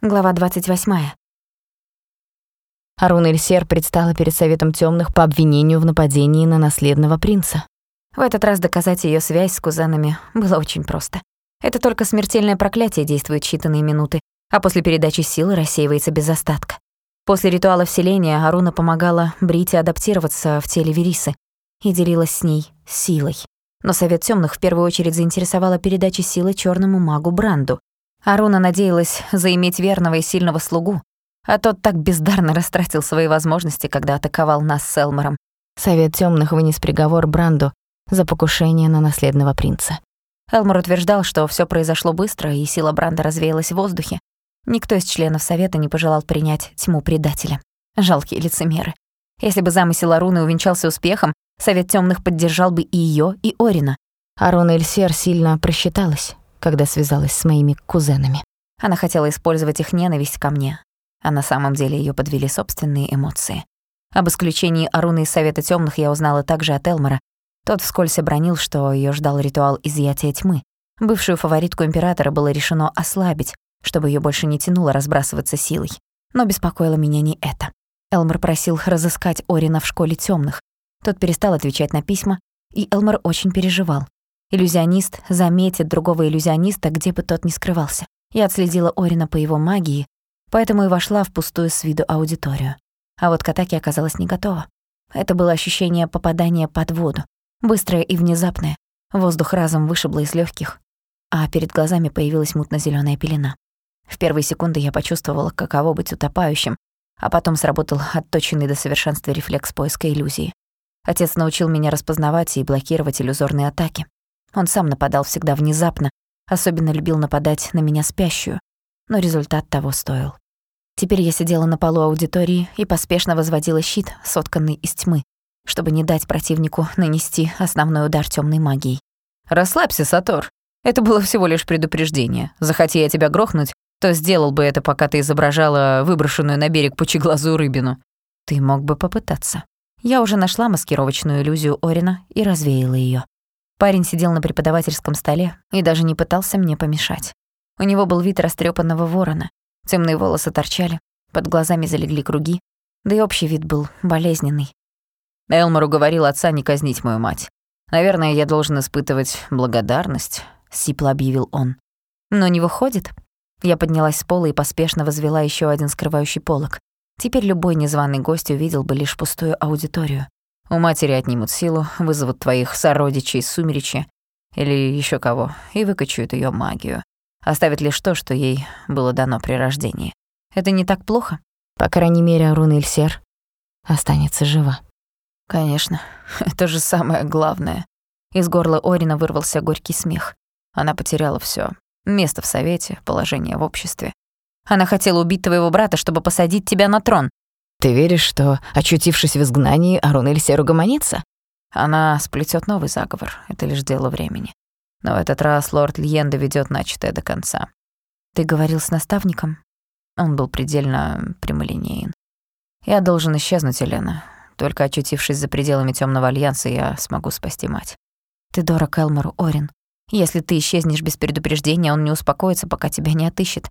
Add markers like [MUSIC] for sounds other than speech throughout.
Глава 28. Арун Эльсер предстала перед Советом Тёмных по обвинению в нападении на наследного принца. В этот раз доказать её связь с кузенами было очень просто. Это только смертельное проклятие действует считанные минуты, а после передачи силы рассеивается без остатка. После ритуала вселения Аруна помогала Брите адаптироваться в теле Верисы и делилась с ней силой. Но Совет Тёмных в первую очередь заинтересовала передача силы чёрному магу Бранду, Аруна надеялась заиметь верного и сильного слугу, а тот так бездарно растратил свои возможности, когда атаковал нас с Элмором. Совет Тёмных вынес приговор Бранду за покушение на наследного принца. Элмор утверждал, что всё произошло быстро, и сила Бранда развеялась в воздухе. Никто из членов Совета не пожелал принять тьму предателя. Жалкие лицемеры. Если бы замысел Аруны увенчался успехом, Совет Тёмных поддержал бы и её, и Орина. Аруна Эльсер сильно просчиталась когда связалась с моими кузенами. Она хотела использовать их ненависть ко мне, а на самом деле её подвели собственные эмоции. Об исключении Аруны из Совета Тёмных я узнала также от Элмора. Тот вскользь обронил, что её ждал ритуал изъятия тьмы. Бывшую фаворитку императора было решено ослабить, чтобы её больше не тянуло разбрасываться силой. Но беспокоило меня не это. Элмор просил разыскать Орина в школе тёмных. Тот перестал отвечать на письма, и Элмор очень переживал. Иллюзионист заметит другого иллюзиониста, где бы тот ни скрывался. Я отследила Орина по его магии, поэтому и вошла в пустую с виду аудиторию. А вот к атаке оказалась не готова. Это было ощущение попадания под воду, быстрое и внезапное. Воздух разом вышибло из легких, а перед глазами появилась мутно зеленая пелена. В первые секунды я почувствовала, каково быть утопающим, а потом сработал отточенный до совершенства рефлекс поиска иллюзии. Отец научил меня распознавать и блокировать иллюзорные атаки. Он сам нападал всегда внезапно, особенно любил нападать на меня спящую, но результат того стоил. Теперь я сидела на полу аудитории и поспешно возводила щит, сотканный из тьмы, чтобы не дать противнику нанести основной удар темной магией. «Расслабься, Сатор. Это было всего лишь предупреждение. Захоти я тебя грохнуть, то сделал бы это, пока ты изображала выброшенную на берег пучеглазую рыбину. Ты мог бы попытаться. Я уже нашла маскировочную иллюзию Орина и развеяла ее. Парень сидел на преподавательском столе и даже не пытался мне помешать. У него был вид растрепанного ворона. Темные волосы торчали, под глазами залегли круги, да и общий вид был болезненный. Элмор уговорил отца не казнить мою мать. Наверное, я должен испытывать благодарность, сипло объявил он. Но не выходит. Я поднялась с пола и поспешно возвела еще один скрывающий полог. Теперь любой незваный гость увидел бы лишь пустую аудиторию. У матери отнимут силу, вызовут твоих сородичей сумеречи или еще кого и выкачают ее магию. Оставят лишь то, что ей было дано при рождении. Это не так плохо? По крайней мере, Арун Эльсер останется жива. Конечно, [LAUGHS] это же самое главное. Из горла Орина вырвался горький смех. Она потеряла все: Место в совете, положение в обществе. Она хотела убить твоего брата, чтобы посадить тебя на трон. Ты веришь, что, очутившись в изгнании, Арун Эльсер угомонится? Она сплетет новый заговор, это лишь дело времени. Но в этот раз лорд Льен доведет начатое до конца. Ты говорил с наставником? Он был предельно прямолинеен. Я должен исчезнуть, Елена. Только очутившись за пределами Темного Альянса, я смогу спасти мать. Ты дорог Элмору, Орин. Если ты исчезнешь без предупреждения, он не успокоится, пока тебя не отыщет.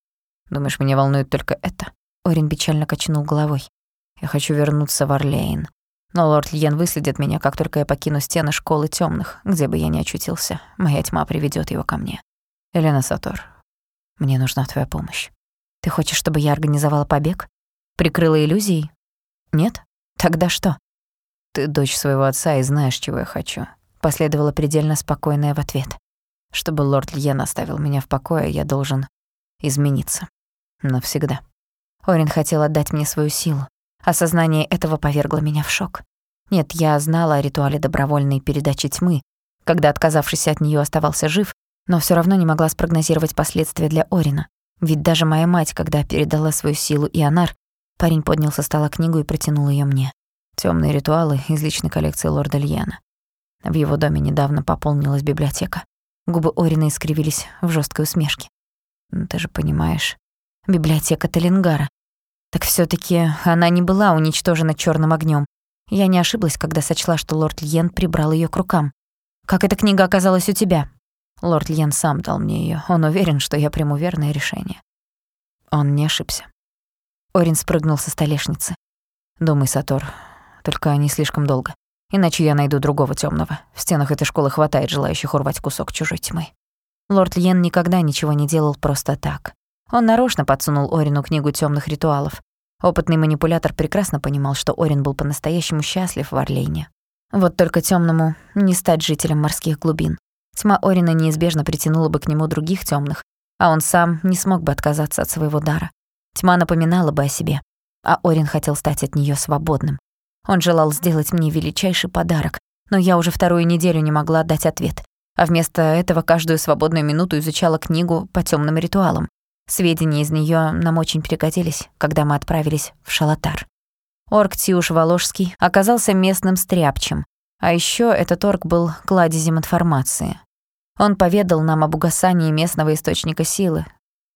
Думаешь, меня волнует только это? Орин печально качнул головой. Я хочу вернуться в Орлейн. Но лорд Льен выследит меня, как только я покину стены школы тёмных, где бы я ни очутился. Моя тьма приведёт его ко мне. Елена Сатор, мне нужна твоя помощь. Ты хочешь, чтобы я организовала побег? Прикрыла иллюзией? Нет? Тогда что? Ты дочь своего отца и знаешь, чего я хочу. Последовала предельно спокойная в ответ. Чтобы лорд Льен оставил меня в покое, я должен измениться. Навсегда. Орин хотел отдать мне свою силу. Осознание этого повергло меня в шок. Нет, я знала о ритуале добровольной передачи тьмы, когда, отказавшись от неё, оставался жив, но всё равно не могла спрогнозировать последствия для Орина. Ведь даже моя мать, когда передала свою силу Ионар, парень поднял со стола книгу и протянул её мне. «Тёмные ритуалы из личной коллекции лорда Льяна». В его доме недавно пополнилась библиотека. Губы Орина искривились в жёсткой усмешке. «Ну, «Ты же понимаешь...» «Библиотека Талингара. Так все таки она не была уничтожена черным огнем. Я не ошиблась, когда сочла, что лорд Льен прибрал ее к рукам. «Как эта книга оказалась у тебя?» Лорд Льен сам дал мне ее. Он уверен, что я приму верное решение. Он не ошибся. Орин спрыгнул со столешницы. Думай, Сатор, только не слишком долго. Иначе я найду другого темного. В стенах этой школы хватает желающих урвать кусок чужой тьмы. Лорд Льен никогда ничего не делал просто так. Он нарочно подсунул Орину книгу темных ритуалов. Опытный манипулятор прекрасно понимал, что Орин был по-настоящему счастлив в Орлейне. Вот только темному не стать жителем морских глубин. Тьма Орина неизбежно притянула бы к нему других темных, а он сам не смог бы отказаться от своего дара. Тьма напоминала бы о себе, а Орин хотел стать от нее свободным. Он желал сделать мне величайший подарок, но я уже вторую неделю не могла дать ответ, а вместо этого каждую свободную минуту изучала книгу по темным ритуалам. Сведения из нее нам очень пригодились, когда мы отправились в Шалатар. Орк Тиуш Воложский оказался местным стряпчем, а еще этот орк был кладезем информации. Он поведал нам об угасании местного источника силы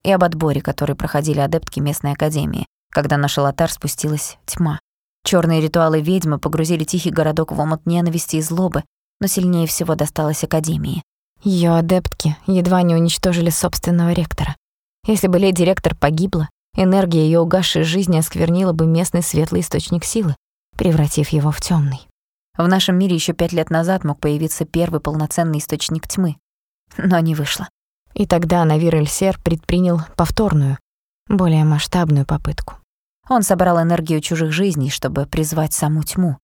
и об отборе, который проходили адептки местной академии, когда на Шалатар спустилась тьма. Черные ритуалы ведьмы погрузили тихий городок в омут ненависти и злобы, но сильнее всего досталось Академии. Ее адептки едва не уничтожили собственного ректора. Если бы леди-ректор погибла, энергия ее угасшей жизни осквернила бы местный светлый источник силы, превратив его в темный. В нашем мире еще пять лет назад мог появиться первый полноценный источник тьмы, но не вышло. И тогда Навир Эльсер предпринял повторную, более масштабную попытку. Он собрал энергию чужих жизней, чтобы призвать саму тьму.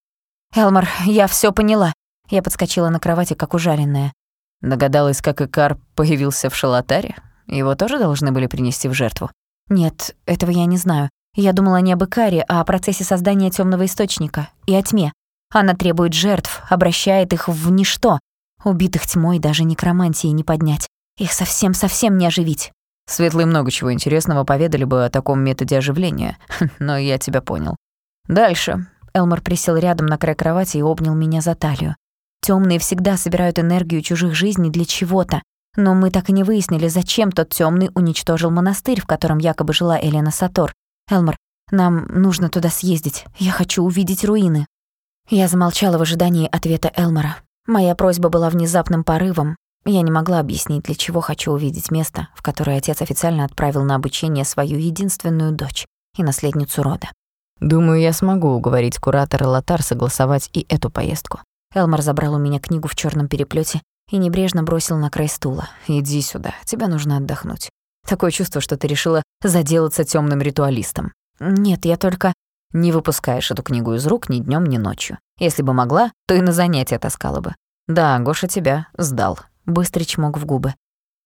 «Элмар, я все поняла». Я подскочила на кровати, как ужаленная. Догадалась, как Икар появился в шалатаре? Его тоже должны были принести в жертву? Нет, этого я не знаю. Я думала не об Икаре, а о процессе создания темного источника и о тьме. Она требует жертв, обращает их в ничто. Убитых тьмой даже некромантией не поднять. Их совсем-совсем не оживить. Светлые много чего интересного поведали бы о таком методе оживления, [LAUGHS] но я тебя понял. Дальше. Элмор присел рядом на край кровати и обнял меня за талию. Темные всегда собирают энергию чужих жизней для чего-то, но мы так и не выяснили, зачем тот темный уничтожил монастырь, в котором якобы жила Элена Сатор. Элмор, нам нужно туда съездить. Я хочу увидеть руины. Я замолчала в ожидании ответа Элмора. Моя просьба была внезапным порывом, я не могла объяснить, для чего хочу увидеть место, в которое отец официально отправил на обучение свою единственную дочь и наследницу рода. «Думаю, я смогу уговорить куратора Лотар согласовать и эту поездку». Элмар забрал у меня книгу в черном переплете и небрежно бросил на край стула. «Иди сюда, тебе нужно отдохнуть. Такое чувство, что ты решила заделаться темным ритуалистом». «Нет, я только...» «Не выпускаешь эту книгу из рук ни днем, ни ночью. Если бы могла, то и на занятия таскала бы. Да, Гоша тебя сдал. Быстрый чмок в губы.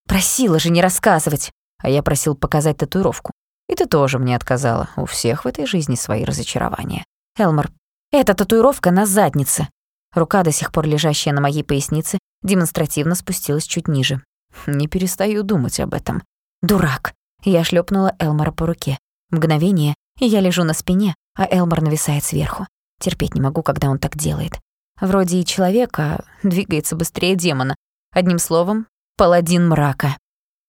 «Просила же не рассказывать!» А я просил показать татуировку. И ты тоже мне отказала. У всех в этой жизни свои разочарования. Элмор, эта татуировка на заднице. Рука, до сих пор лежащая на моей пояснице, демонстративно спустилась чуть ниже. Не перестаю думать об этом. Дурак. Я шлепнула Элмора по руке. Мгновение, и я лежу на спине, а Элмор нависает сверху. Терпеть не могу, когда он так делает. Вроде и человека двигается быстрее демона, Одним словом, паладин мрака.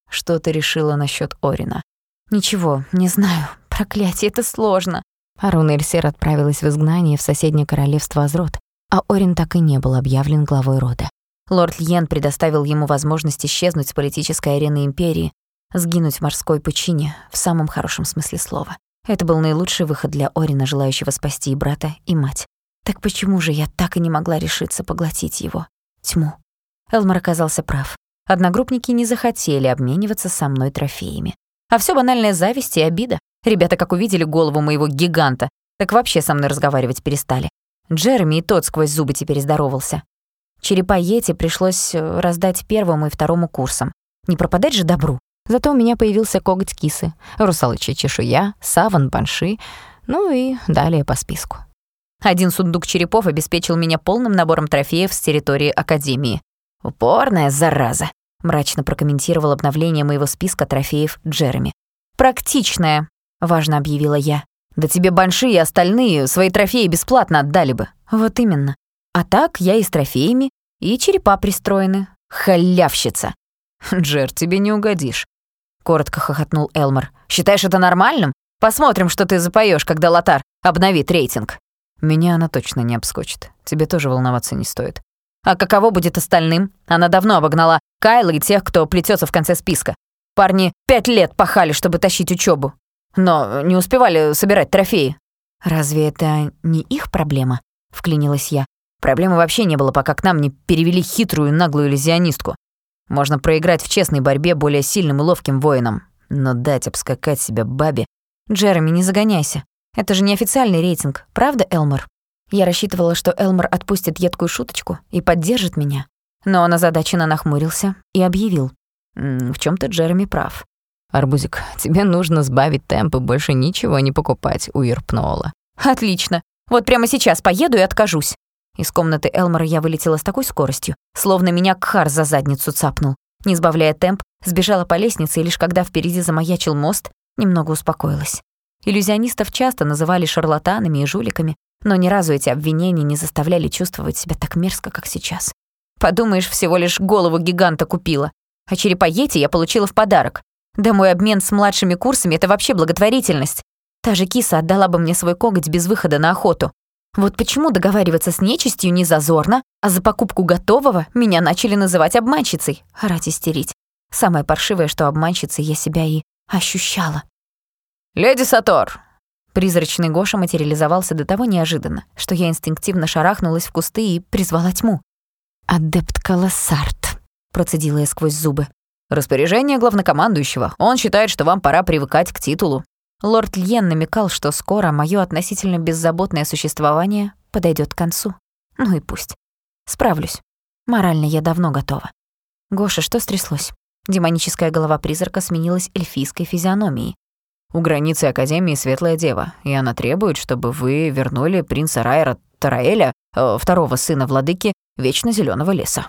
Что ты решила насчет Орина? Ничего, не знаю. Проклятие, это сложно. Арун Эльсер отправилась в изгнание в соседнее королевство Азрот, а Орин так и не был объявлен главой рода. Лорд Льен предоставил ему возможность исчезнуть с политической арены империи, сгинуть в морской пучине, в самом хорошем смысле слова. Это был наилучший выход для Орина, желающего спасти и брата, и мать. Так почему же я так и не могла решиться поглотить его? Тьму. Элмар оказался прав. Одногруппники не захотели обмениваться со мной трофеями. А все банальная зависть и обида. Ребята, как увидели голову моего гиганта, так вообще со мной разговаривать перестали. Джереми и тот сквозь зубы теперь здоровался. Черепа Йети пришлось э, раздать первому и второму курсам. Не пропадать же добру. Зато у меня появился коготь кисы, русалочья чешуя, саван банши, ну и далее по списку. Один сундук черепов обеспечил меня полным набором трофеев с территории Академии. «Упорная зараза», — мрачно прокомментировал обновление моего списка трофеев Джереми. «Практичная», — важно объявила я. «Да тебе и остальные свои трофеи бесплатно отдали бы». «Вот именно. А так я и с трофеями, и черепа пристроены. Халявщица!» «Джер, тебе не угодишь», — коротко хохотнул Элмор. «Считаешь это нормальным? Посмотрим, что ты запоешь, когда Лотар обновит рейтинг». «Меня она точно не обскочит. Тебе тоже волноваться не стоит. А каково будет остальным? Она давно обогнала Кайла и тех, кто плетется в конце списка. Парни пять лет пахали, чтобы тащить учебу. Но не успевали собирать трофеи». «Разве это не их проблема?» — вклинилась я. Проблемы вообще не было, пока к нам не перевели хитрую наглую иллюзионистку. Можно проиграть в честной борьбе более сильным и ловким воинам, но дать обскакать себя бабе... Джереми, не загоняйся. Это же не официальный рейтинг, правда, Элмор? Я рассчитывала, что Элмор отпустит едкую шуточку и поддержит меня. Но он озадаченно нахмурился и объявил. «В чем то Джереми прав. Арбузик, тебе нужно сбавить темп и больше ничего не покупать у Ирпнола». «Отлично. Вот прямо сейчас поеду и откажусь». Из комнаты Элмора я вылетела с такой скоростью, словно меня Кхар за задницу цапнул. Не сбавляя темп, сбежала по лестнице, и лишь когда впереди замаячил мост, немного успокоилась. Иллюзионистов часто называли шарлатанами и жуликами, но ни разу эти обвинения не заставляли чувствовать себя так мерзко, как сейчас. Подумаешь, всего лишь голову гиганта купила. А черепоете я получила в подарок. Да мой обмен с младшими курсами — это вообще благотворительность. Та же киса отдала бы мне свой коготь без выхода на охоту. Вот почему договариваться с нечистью не зазорно, а за покупку готового меня начали называть обманщицей. Орать истерить. Самое паршивое, что обманщицей я себя и ощущала. «Леди Сатор!» Призрачный Гоша материализовался до того неожиданно, что я инстинктивно шарахнулась в кусты и призвала тьму. «Адепт Колоссарт», — процедила я сквозь зубы. «Распоряжение главнокомандующего. Он считает, что вам пора привыкать к титулу». Лорд Льен намекал, что скоро моё относительно беззаботное существование подойдёт к концу. Ну и пусть. Справлюсь. Морально я давно готова. Гоша, что стряслось? Демоническая голова призрака сменилась эльфийской физиономией. У границы Академии Светлая Дева, и она требует, чтобы вы вернули принца Райра Тараэля, э, второго сына владыки Вечно Зеленого леса.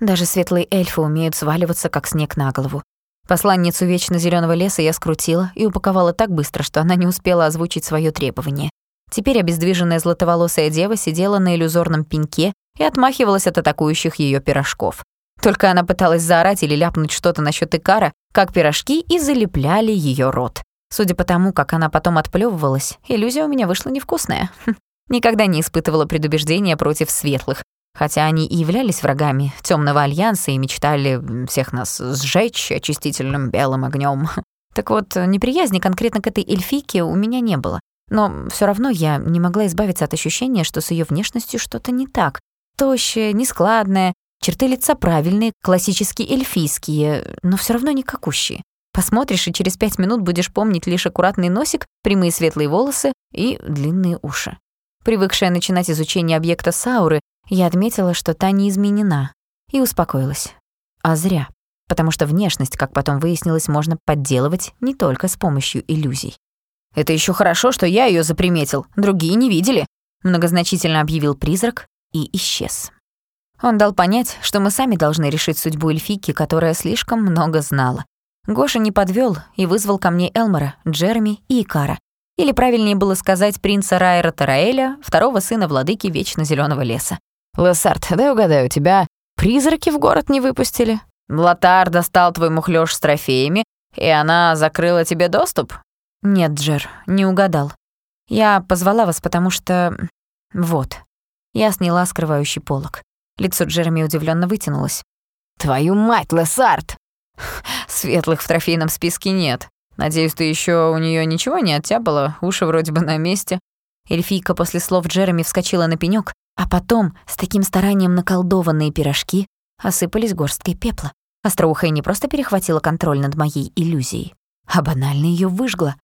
Даже светлые эльфы умеют сваливаться, как снег на голову. Посланницу Вечно Зеленого леса я скрутила и упаковала так быстро, что она не успела озвучить свое требование. Теперь обездвиженная златоволосая дева сидела на иллюзорном пеньке и отмахивалась от атакующих ее пирожков. Только она пыталась заорать или ляпнуть что-то насчет Икара, как пирожки и залепляли ее рот. Судя по тому, как она потом отплевывалась, иллюзия у меня вышла невкусная. [LAUGHS] Никогда не испытывала предубеждения против светлых, хотя они и являлись врагами темного альянса и мечтали всех нас сжечь очистительным белым огнем. [LAUGHS] Так вот, неприязни конкретно к этой эльфийке у меня не было. Но все равно я не могла избавиться от ощущения, что с ее внешностью что-то не так. Тощая, нескладная, черты лица правильные, классически эльфийские, но все равно никакущие. Посмотришь, и через пять минут будешь помнить лишь аккуратный носик, прямые светлые волосы и длинные уши. Привыкшая начинать изучение объекта Сауры, я отметила, что та не изменена, и успокоилась. А зря, потому что внешность, как потом выяснилось, можно подделывать не только с помощью иллюзий. «Это еще хорошо, что я ее заприметил, другие не видели», многозначительно объявил призрак и исчез. Он дал понять, что мы сами должны решить судьбу эльфийки, которая слишком много знала. Гоша не подвел и вызвал ко мне Элмора, Джереми и Икара. Или правильнее было сказать принца Райера Тараэля, второго сына владыки Вечно Зеленого леса. «Лессард, дай угадаю, тебя призраки в город не выпустили?» «Лотар достал твой мухлёж с трофеями, и она закрыла тебе доступ?» «Нет, Джер, не угадал. Я позвала вас, потому что... Вот». Я сняла скрывающий полог. Лицо Джереми удивленно вытянулось. «Твою мать, Лессард!» Светлых в трофейном списке нет. Надеюсь, ты еще у нее ничего не оттяпала, уши вроде бы на месте». Эльфийка после слов Джереми вскочила на пенёк, а потом, с таким старанием наколдованные пирожки, осыпались горсткой пепла. Остроухая не просто перехватила контроль над моей иллюзией, а банально ее выжгла.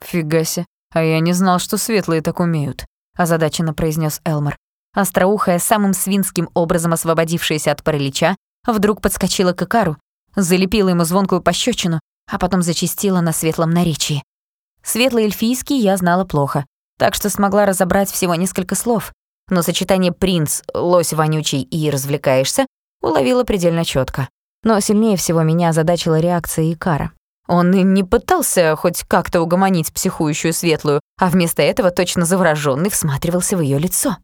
«Фига себе, а я не знал, что светлые так умеют», — озадаченно произнес Элмор. Остроухая, самым свинским образом освободившаяся от паралича, вдруг подскочила к Икару залепила ему звонкую пощечину, а потом зачастила на светлом наречии. Светлый эльфийский я знала плохо, так что смогла разобрать всего несколько слов, но сочетание «принц», «лось вонючий» и «развлекаешься» уловила предельно четко. Но сильнее всего меня озадачила реакция Икара. Он не пытался хоть как-то угомонить психующую светлую, а вместо этого точно заворожённый всматривался в ее лицо.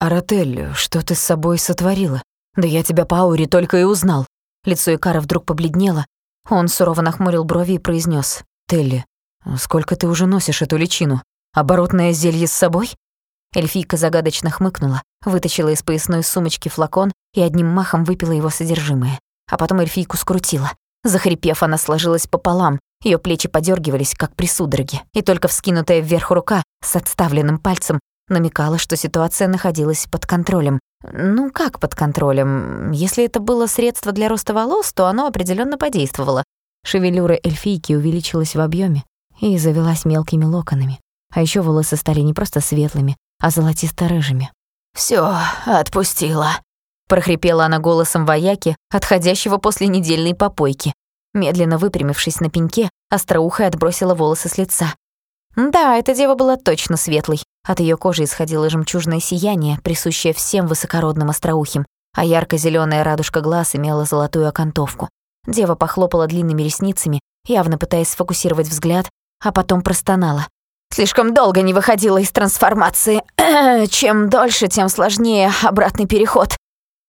«Аратель, что ты с собой сотворила? Да я тебя по ауре только и узнал. Лицо Икара вдруг побледнело. Он сурово нахмурил брови и произнес: «Телли, сколько ты уже носишь эту личину? Оборотное зелье с собой?» Эльфийка загадочно хмыкнула, вытащила из поясной сумочки флакон и одним махом выпила его содержимое. А потом эльфийку скрутила. Захрипев, она сложилась пополам, Ее плечи подергивались, как при судороге, и только вскинутая вверх рука с отставленным пальцем намекала, что ситуация находилась под контролем. Ну, как под контролем? Если это было средство для роста волос, то оно определенно подействовало. Шевелюра эльфийки увеличилась в объеме и завелась мелкими локонами. А еще волосы стали не просто светлыми, а золотисто-рыжими. Все, отпустила», — прохрипела она голосом вояки, отходящего после недельной попойки. Медленно выпрямившись на пеньке, остроухая отбросила волосы с лица. Да, эта дева была точно светлой. От ее кожи исходило жемчужное сияние, присущее всем высокородным остроухим, а ярко зеленая радужка глаз имела золотую окантовку. Дева похлопала длинными ресницами, явно пытаясь сфокусировать взгляд, а потом простонала. «Слишком долго не выходила из трансформации. [CLEARS THROAT] Чем дольше, тем сложнее обратный переход».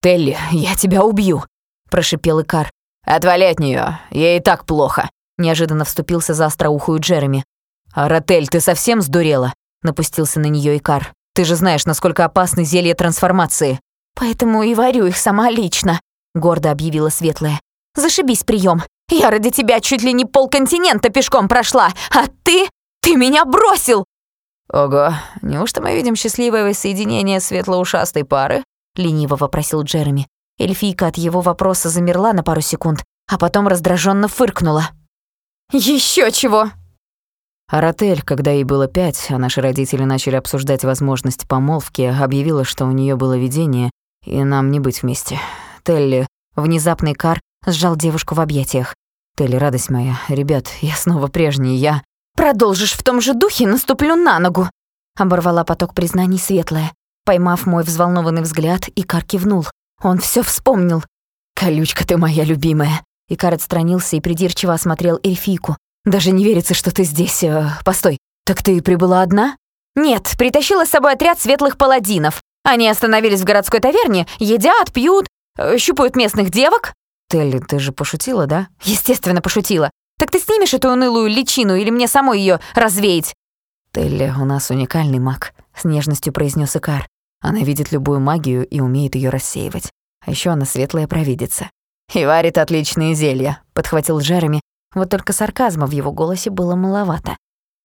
«Телли, я тебя убью», — прошипел Икар. «Отвали от неё, ей и так плохо», — неожиданно вступился за остроухую Джереми. «Аратель, ты совсем сдурела?» — напустился на неё Икар. «Ты же знаешь, насколько опасны зелья трансформации». «Поэтому и варю их сама лично», — гордо объявила Светлая. «Зашибись приём. Я ради тебя чуть ли не полконтинента пешком прошла, а ты... ты меня бросил!» «Ого, неужто мы видим счастливое воссоединение светлоушастой пары?» — лениво вопросил Джереми. Эльфийка от его вопроса замерла на пару секунд, а потом раздраженно фыркнула. Еще чего!» Аратель, когда ей было пять, а наши родители начали обсуждать возможность помолвки, объявила, что у нее было видение, и нам не быть вместе. Телли, внезапный кар, сжал девушку в объятиях. «Телли, радость моя, ребят, я снова прежний, я...» «Продолжишь в том же духе, наступлю на ногу!» Оборвала поток признаний светлая. Поймав мой взволнованный взгляд, Икар кивнул. Он все вспомнил. «Колючка ты моя любимая!» Икар отстранился и придирчиво осмотрел эльфийку. «Даже не верится, что ты здесь. Э, постой, так ты прибыла одна?» «Нет, притащила с собой отряд светлых паладинов. Они остановились в городской таверне, едят, пьют, э, щупают местных девок». «Телли, ты же пошутила, да?» «Естественно, пошутила. Так ты снимешь эту унылую личину или мне самой ее развеять?» «Телли, у нас уникальный маг», — с нежностью произнес Икар. Она видит любую магию и умеет ее рассеивать. А еще она светлая провидица. «И варит отличные зелья», — подхватил Джереми. Вот только сарказма в его голосе было маловато.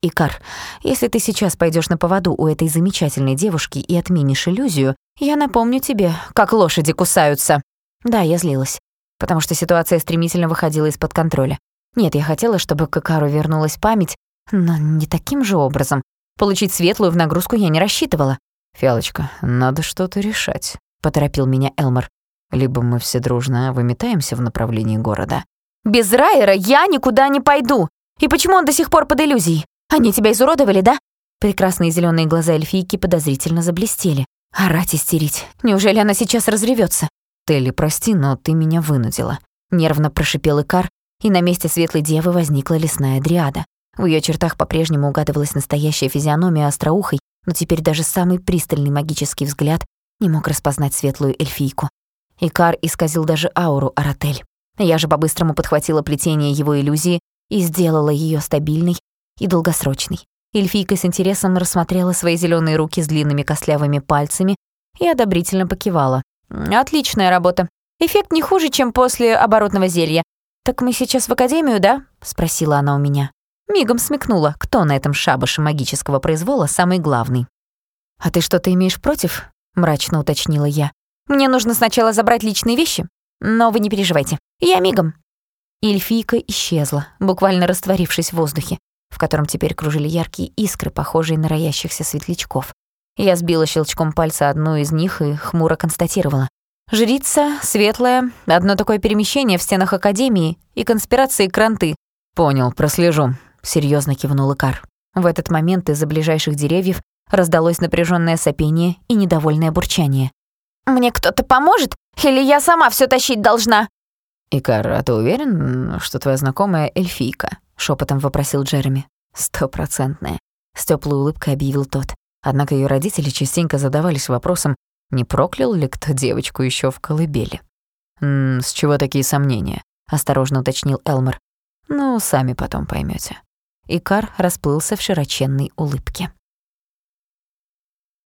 «Икар, если ты сейчас пойдешь на поводу у этой замечательной девушки и отменишь иллюзию, я напомню тебе, как лошади кусаются». Да, я злилась, потому что ситуация стремительно выходила из-под контроля. Нет, я хотела, чтобы к Икару вернулась память, но не таким же образом. Получить светлую в нагрузку я не рассчитывала. «Фиалочка, надо что-то решать», — поторопил меня Элмор. «Либо мы все дружно выметаемся в направлении города». «Без Райера я никуда не пойду! И почему он до сих пор под иллюзией? Они тебя изуродовали, да?» Прекрасные зеленые глаза эльфийки подозрительно заблестели. Орать истерить. Неужели она сейчас разревется? «Телли, прости, но ты меня вынудила», — нервно прошипел Икар, и на месте светлой девы возникла лесная дриада. В ее чертах по-прежнему угадывалась настоящая физиономия остроухой, но теперь даже самый пристальный магический взгляд не мог распознать светлую эльфийку. Икар исказил даже ауру Аратель. Я же по-быстрому подхватила плетение его иллюзии и сделала ее стабильной и долгосрочной. Эльфийка с интересом рассмотрела свои зеленые руки с длинными костлявыми пальцами и одобрительно покивала. «Отличная работа. Эффект не хуже, чем после оборотного зелья. Так мы сейчас в академию, да?» — спросила она у меня. Мигом смекнула, кто на этом шабаше магического произвола самый главный. «А ты что-то имеешь против?» — мрачно уточнила я. «Мне нужно сначала забрать личные вещи, но вы не переживайте, я мигом». Эльфийка исчезла, буквально растворившись в воздухе, в котором теперь кружили яркие искры, похожие на роящихся светлячков. Я сбила щелчком пальца одну из них и хмуро констатировала. «Жрица, светлая, одно такое перемещение в стенах Академии и конспирации кранты». «Понял, прослежу», серьезно кивнул Икар. В этот момент из-за ближайших деревьев раздалось напряженное сопение и недовольное бурчание. «Мне кто-то поможет? Или я сама все тащить должна?» «Икар, а ты уверен, что твоя знакомая эльфийка?» — шепотом вопросил Джереми. «Стопроцентная», — с теплой улыбкой объявил тот. Однако ее родители частенько задавались вопросом, не проклял ли кто девочку еще в колыбели. «М -м, «С чего такие сомнения?» — осторожно уточнил Элмор. «Ну, сами потом поймете. Икар расплылся в широченной улыбке.